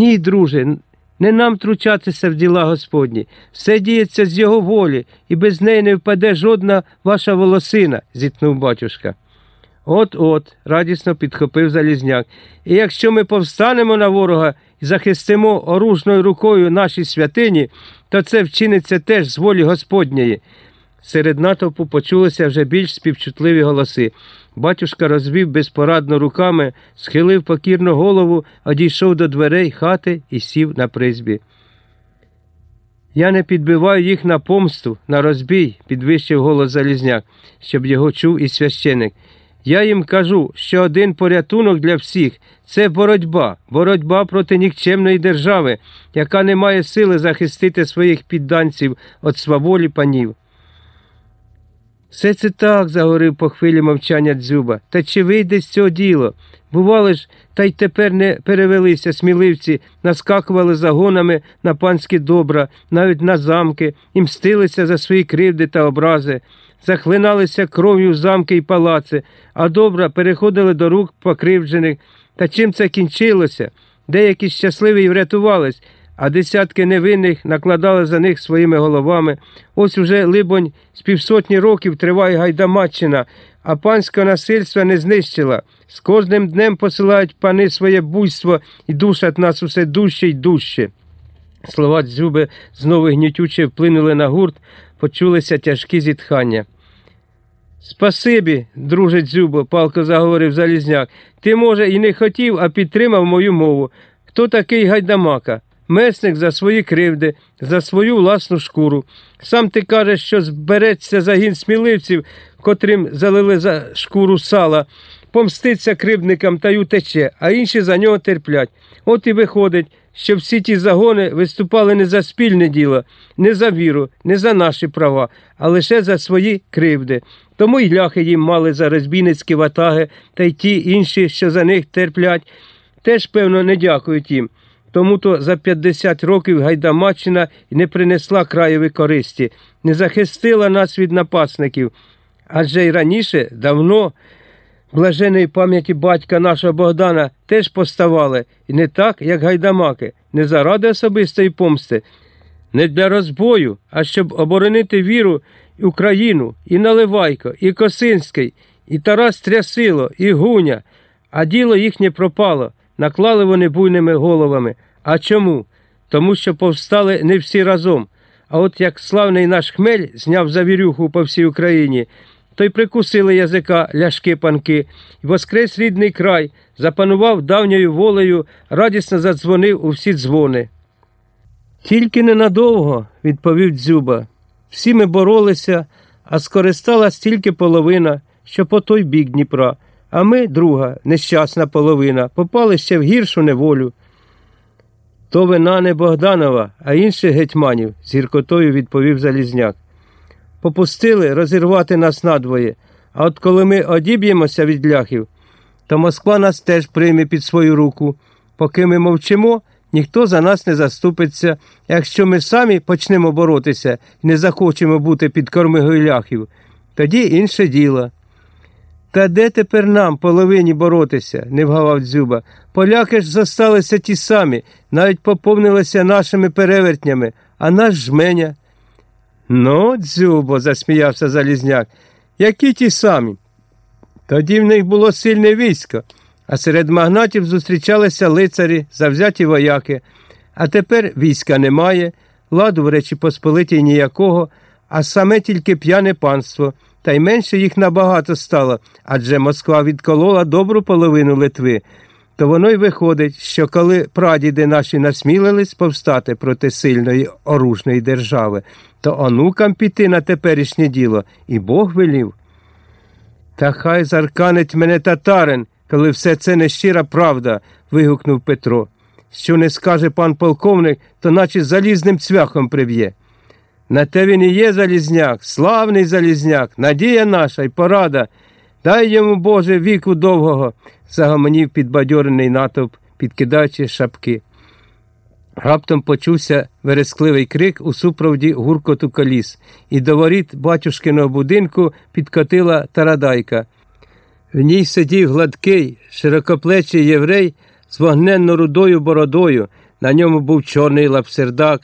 Ні, друже, не нам тручатися в діла Господні. Все діється з його волі, і без неї не впаде жодна ваша волосина, зітхнув батюшка. От от, радісно підхопив Залізняк. І якщо ми повстанемо на ворога і захистимо оружною рукою наші святині, то це вчиниться теж з волі Господньої. Серед натовпу почулися вже більш співчутливі голоси. Батюшка розвів безпорадно руками, схилив покірно голову, одійшов до дверей хати і сів на призбі. Я не підбиваю їх на помсту, на розбій, підвищив голос Залізняк, щоб його чув і священик. Я їм кажу, що один порятунок для всіх це боротьба, боротьба проти нікчемної держави, яка не має сили захистити своїх підданців від сваволі панів. Все це так, загорив по хвилі мовчання дзюба. Та чи вийде з цього діло? Бували ж, та й тепер не перевелися сміливці, наскакували загонами на панські добра, навіть на замки, і мстилися за свої кривди та образи, захлиналися кров'ю замки й палаци, а добра переходили до рук покривджених. Та чим це кінчилося? Деякі щасливі й врятувались, а десятки невинних накладали за них своїми головами. Ось уже, либонь, з півсотні років триває гайдамаччина, а панське насильство не знищила. З кожним днем посилають пани своє буйство і душать нас усе дужче й дужче. Слова дзюби знову гнітюче вплинули на гурт, почулися тяжкі зітхання. Спасибі, друже Дзюбо, палко заговорив Залізняк. Ти, може, і не хотів, а підтримав мою мову. Хто такий гайдамака? Месник за свої кривди, за свою власну шкуру. Сам ти кажеш, що збереться загін сміливців, котрим залили за шкуру сала, помститься кривдникам та й утече, а інші за нього терплять. От і виходить, що всі ті загони виступали не за спільне діло, не за віру, не за наші права, а лише за свої кривди. Тому й ляхи їм мали за розбійницькі ватаги, та й ті інші, що за них терплять, теж, певно, не дякують їм. Тому то за 50 років Гайдамаччина не принесла краєві користі, не захистила нас від напасників. Адже й раніше, давно, блаженої пам'яті батька нашого Богдана теж поставали, і не так, як гайдамаки, не заради особистої помсти, не для розбою, а щоб оборонити віру і Україну, і Наливайко, і Косинський, і Тарас Трясило, і Гуня, а діло їхнє пропало. Наклали вони буйними головами. А чому? Тому що повстали не всі разом. А от як славний наш хмель зняв завірюху по всій Україні, то й прикусили язика ляшки панки, і воскрес рідний край, запанував давньою волею, радісно задзвонив у всі дзвони. Тільки ненадовго, відповів Дзюба. Всі ми боролися, а скористалась тільки половина, що по той бік Дніпра, а ми, друга, нещасна половина, попали ще в гіршу неволю. То вина не Богданова, а інших гетьманів, з гіркотою відповів Залізняк. Попустили розірвати нас надвоє, а от коли ми одіб'ємося від ляхів, то Москва нас теж прийме під свою руку. Поки ми мовчимо, ніхто за нас не заступиться. Якщо ми самі почнемо боротися і не захочемо бути під кормигою ляхів, тоді інше діло. Та де тепер нам половині боротися, не вгавав дзюба. Поляки ж зосталися ті самі, навіть поповнилися нашими перевертнями, а наш жменя. Ну, дзюбо, засміявся Залізняк. Які ті самі? Тоді в них було сильне військо, а серед магнатів зустрічалися лицарі, завзяті вояки. А тепер війська немає, ладу в Речі Посполитій ніякого, а саме тільки п'яне панство, та й менше їх набагато стало, адже Москва відколола добру половину Литви. То воно й виходить, що коли прадіди наші насмілились повстати проти сильної оружної держави, то онукам піти на теперішнє діло і Бог велів. Та хай зарканить мене татарин, коли все це нещира правда, вигукнув Петро. Що не скаже пан полковник, то наче залізним цвяхом приб'є. На те він і є Залізняк, славний Залізняк, надія наша й порада. Дай йому, Боже, віку довгого, загомонів підбадьорений натовп, підкидаючи шапки. Раптом почувся верескливий крик у супроводі гуркоту коліс, і до воріт батюшкиного будинку підкотила тарадайка. В ній сидів гладкий, широкоплечий єврей з вогненно рудою бородою, На ньому був чорний лапсердак